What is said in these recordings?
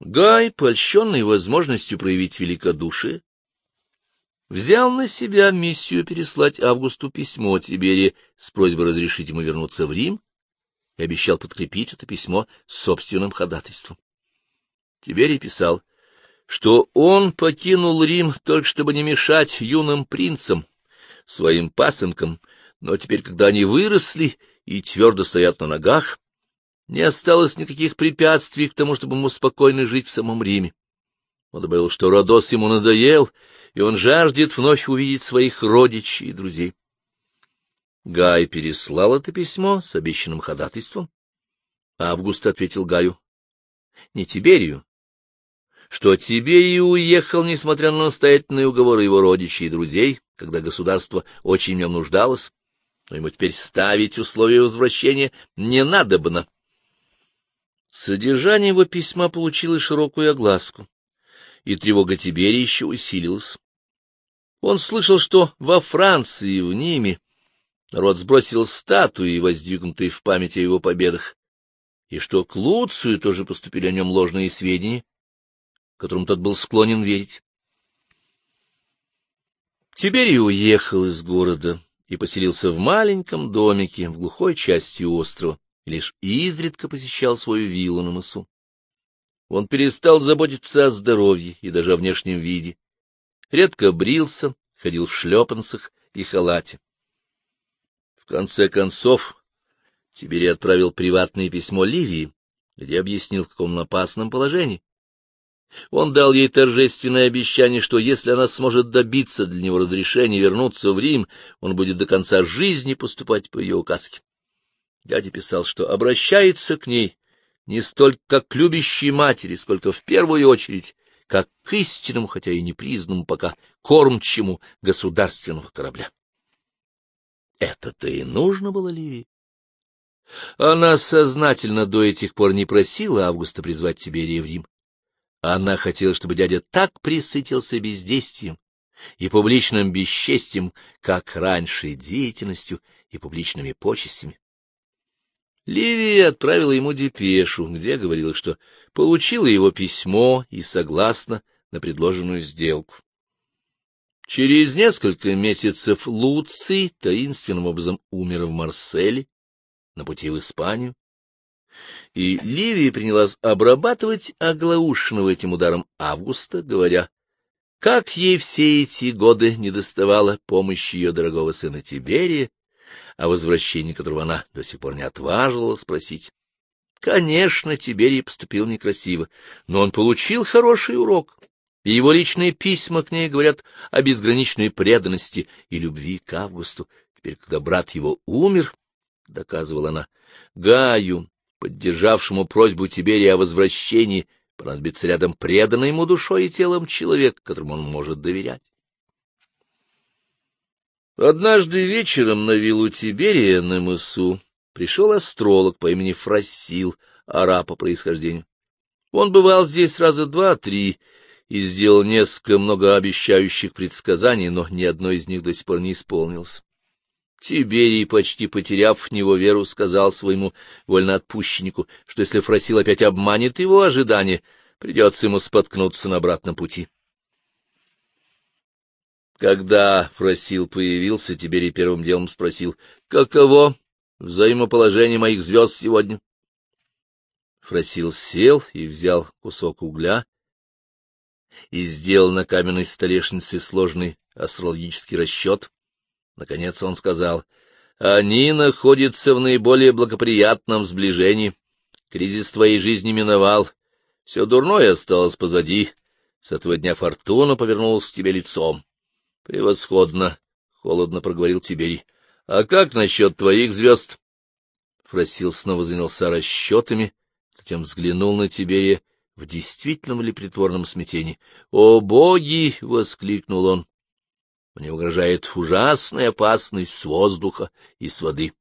Гай, польщенный возможностью проявить великодушие, взял на себя миссию переслать Августу письмо Тиберии с просьбой разрешить ему вернуться в Рим и обещал подкрепить это письмо собственным ходатайством. Тиберий писал, что он покинул Рим только чтобы не мешать юным принцам, своим пасынкам, но теперь, когда они выросли и твердо стоят на ногах, не осталось никаких препятствий к тому, чтобы ему спокойно жить в самом Риме. Он добавил, что Родос ему надоел, и он жаждет вновь увидеть своих родичей и друзей. Гай переслал это письмо с обещанным ходатайством. Август ответил Гаю, не Тиберию, что Тиберий уехал, несмотря на настоятельные уговоры его родичей и друзей, когда государство очень в нем нуждалось, но ему теперь ставить условия возвращения не надобно. Содержание его письма получило широкую огласку, и тревога Тиберия еще усилилась. Он слышал, что во Франции, в Ниме, народ сбросил статуи, воздвигнутые в память о его победах, и что к Луцию тоже поступили о нем ложные сведения, которым тот был склонен верить. Тиберий уехал из города и поселился в маленьком домике в глухой части острова, и лишь изредка посещал свою виллу на мысу. Он перестал заботиться о здоровье и даже о внешнем виде. Редко брился, ходил в шлепанцах и халате. В конце концов, Тиберий отправил приватное письмо Ливии, где объяснил, в каком опасном положении. Он дал ей торжественное обещание, что если она сможет добиться для него разрешения вернуться в Рим, он будет до конца жизни поступать по ее указке. Дядя писал, что обращается к ней не столько как к любящей матери, сколько в первую очередь как к истинному, хотя и непризнанному пока, кормчему государственного корабля. Это-то и нужно было Ливии. Она сознательно до этих пор не просила Августа призвать Тиберия в Рим. Она хотела, чтобы дядя так присытился бездействием и публичным бесчестием, как раньше деятельностью и публичными почестями. Ливия отправила ему депешу, где говорила, что получила его письмо и согласна на предложенную сделку. Через несколько месяцев Луций таинственным образом умер в Марселе на пути в Испанию, и Ливия принялась обрабатывать оглаушенного этим ударом Августа, говоря, как ей все эти годы недоставало помощи ее дорогого сына Тиберия, о возвращении которого она до сих пор не отваживала спросить. Конечно, Тиберий поступил некрасиво, но он получил хороший урок, и его личные письма к ней говорят о безграничной преданности и любви к Августу. Теперь, когда брат его умер, — доказывала она, — Гаю, поддержавшему просьбу Тиберия о возвращении, понадобится рядом преданный ему душой и телом человек, которому он может доверять. Однажды вечером на виллу Тиберия на мысу пришел астролог по имени Фрасил, араб по происхождению. Он бывал здесь раза два-три и сделал несколько многообещающих предсказаний, но ни одно из них до сих пор не исполнилось. Тиберий, почти потеряв в него веру, сказал своему вольноотпущеннику, что если Фрасил опять обманет его ожидания, придется ему споткнуться на обратном пути. Когда Фросил появился, Тиберий первым делом спросил, каково взаимоположение моих звезд сегодня? Фросил сел и взял кусок угля и сделал на каменной столешнице сложный астрологический расчет. Наконец он сказал, они находятся в наиболее благоприятном сближении. Кризис твоей жизни миновал, все дурное осталось позади. С этого дня фортуна повернулась к тебе лицом. — Превосходно, — холодно проговорил Тиберий. — А как насчет твоих звезд? Фросил снова занялся расчетами, затем взглянул на Тиберия в действительном или притворном смятении. — О, боги! — воскликнул он. — Мне угрожает ужасная опасность с воздуха и с воды.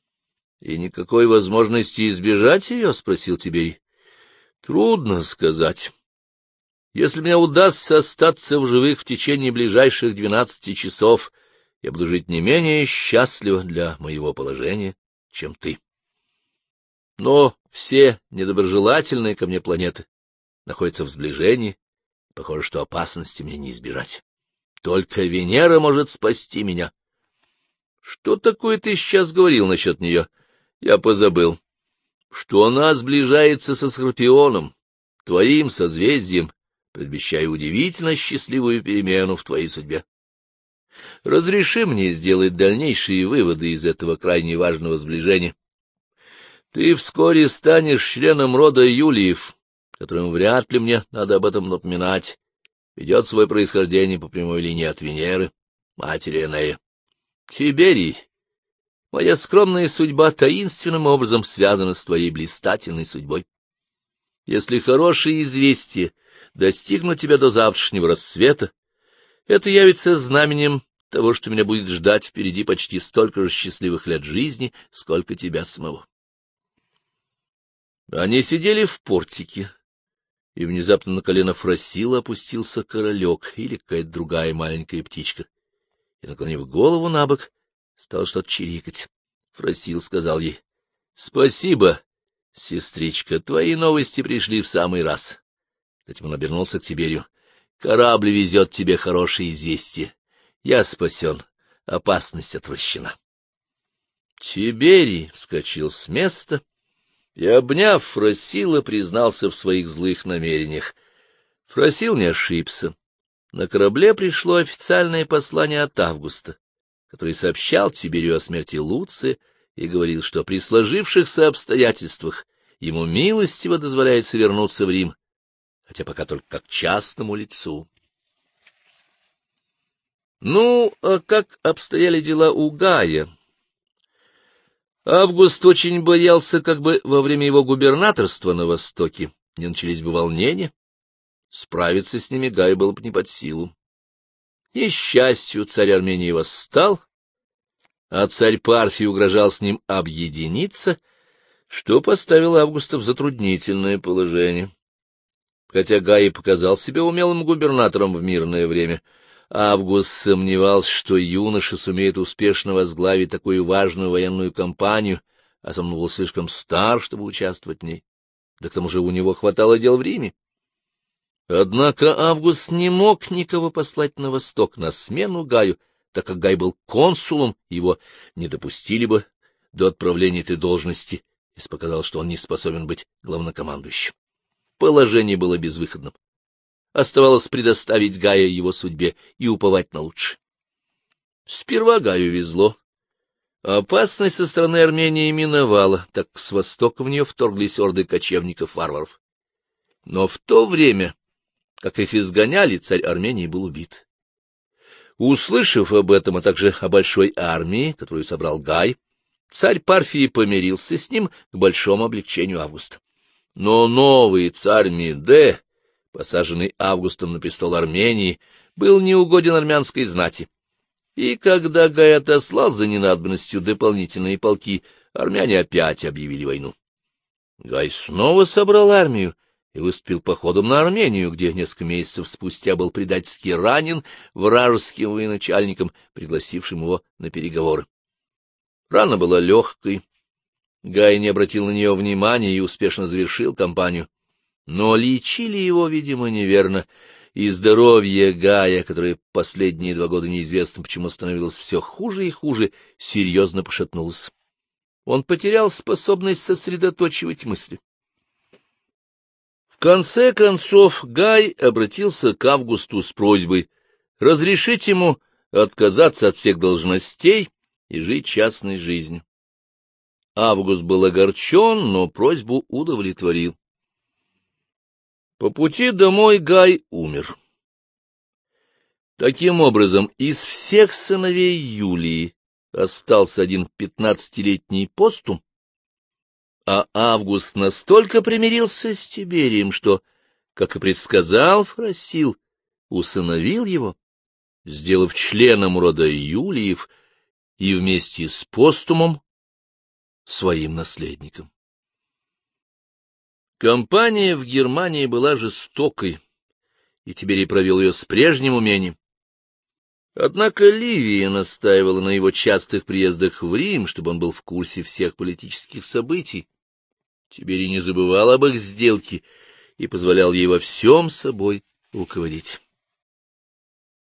— И никакой возможности избежать ее? — спросил Тиберий. — Трудно сказать. Если мне удастся остаться в живых в течение ближайших двенадцати часов, я буду жить не менее счастливо для моего положения, чем ты. Но все недоброжелательные ко мне планеты находятся в сближении, похоже, что опасности мне не избежать. Только Венера может спасти меня. Что такое ты сейчас говорил насчет нее? Я позабыл. Что она сближается со Скорпионом, твоим созвездием, предвещая удивительно счастливую перемену в твоей судьбе. Разреши мне сделать дальнейшие выводы из этого крайне важного сближения. Ты вскоре станешь членом рода Юлиев, которым вряд ли мне надо об этом напоминать, ведет свое происхождение по прямой линии от Венеры, матери Энея. Тиберий, моя скромная судьба таинственным образом связана с твоей блистательной судьбой. Если хорошие известия достигнут тебя до завтрашнего рассвета, это явится знаменем того, что меня будет ждать впереди почти столько же счастливых лет жизни, сколько тебя самого. Они сидели в портике, и внезапно на колено Фросила опустился королек или какая-то другая маленькая птичка, и, наклонив голову на бок, стал что-то чирикать. Фросил сказал ей, — Спасибо, сестричка, твои новости пришли в самый раз. Затем он обернулся к Тиберию. Корабль везет тебе хорошие известия. Я спасен, опасность отвращена. Тиберий вскочил с места и, обняв Фросила, признался в своих злых намерениях. Фросил не ошибся. На корабле пришло официальное послание от Августа, который сообщал Тиберию о смерти Луции и говорил, что при сложившихся обстоятельствах ему милостиво дозволяется вернуться в Рим хотя пока только как частному лицу. Ну, а как обстояли дела у Гая? Август очень боялся, как бы во время его губернаторства на Востоке не начались бы волнения. Справиться с ними Гай было бы не под силу. Несчастью, царь Армении восстал, а царь Парфий угрожал с ним объединиться, что поставило Августа в затруднительное положение. Хотя Гай показал себя умелым губернатором в мирное время, Август сомневался, что юноша сумеет успешно возглавить такую важную военную кампанию, а сам был слишком стар, чтобы участвовать в ней. Да к тому же у него хватало дел в Риме. Однако Август не мог никого послать на восток на смену Гаю, так как Гай был консулом, его не допустили бы до отправления этой должности, если показалось, что он не способен быть главнокомандующим. Положение было безвыходным. Оставалось предоставить Гая его судьбе и уповать на лучшее. Сперва Гаю везло. Опасность со стороны Армении миновала, так с востока в нее вторглись орды кочевников-варваров. Но в то время, как их изгоняли, царь Армении был убит. Услышав об этом, а также о большой армии, которую собрал Гай, царь Парфии помирился с ним к большому облегчению Августа. Но новый царь Миде, посаженный Августом на престол Армении, был неугоден армянской знати. И когда Гай отослал за ненадобностью дополнительные полки, армяне опять объявили войну. Гай снова собрал армию и выступил походом на Армению, где несколько месяцев спустя был предательски ранен вражеским военачальником, пригласившим его на переговоры. Рана была легкой, Гай не обратил на нее внимания и успешно завершил кампанию. Но лечили его, видимо, неверно, и здоровье Гая, которое последние два года неизвестно почему становилось все хуже и хуже, серьезно пошатнулось. Он потерял способность сосредоточивать мысли. В конце концов Гай обратился к Августу с просьбой разрешить ему отказаться от всех должностей и жить частной жизнью. Август был огорчен, но просьбу удовлетворил. По пути домой Гай умер. Таким образом, из всех сыновей Юлии остался один пятнадцатилетний постум, а Август настолько примирился с Тиберием, что, как и предсказал Фросил, усыновил его, сделав членом рода Юлиев и вместе с постумом своим наследником. Компания в Германии была жестокой, и Тиберий провел ее с прежним умением. Однако Ливия настаивала на его частых приездах в Рим, чтобы он был в курсе всех политических событий. Тиберий не забывал об их сделке и позволял ей во всем собой руководить.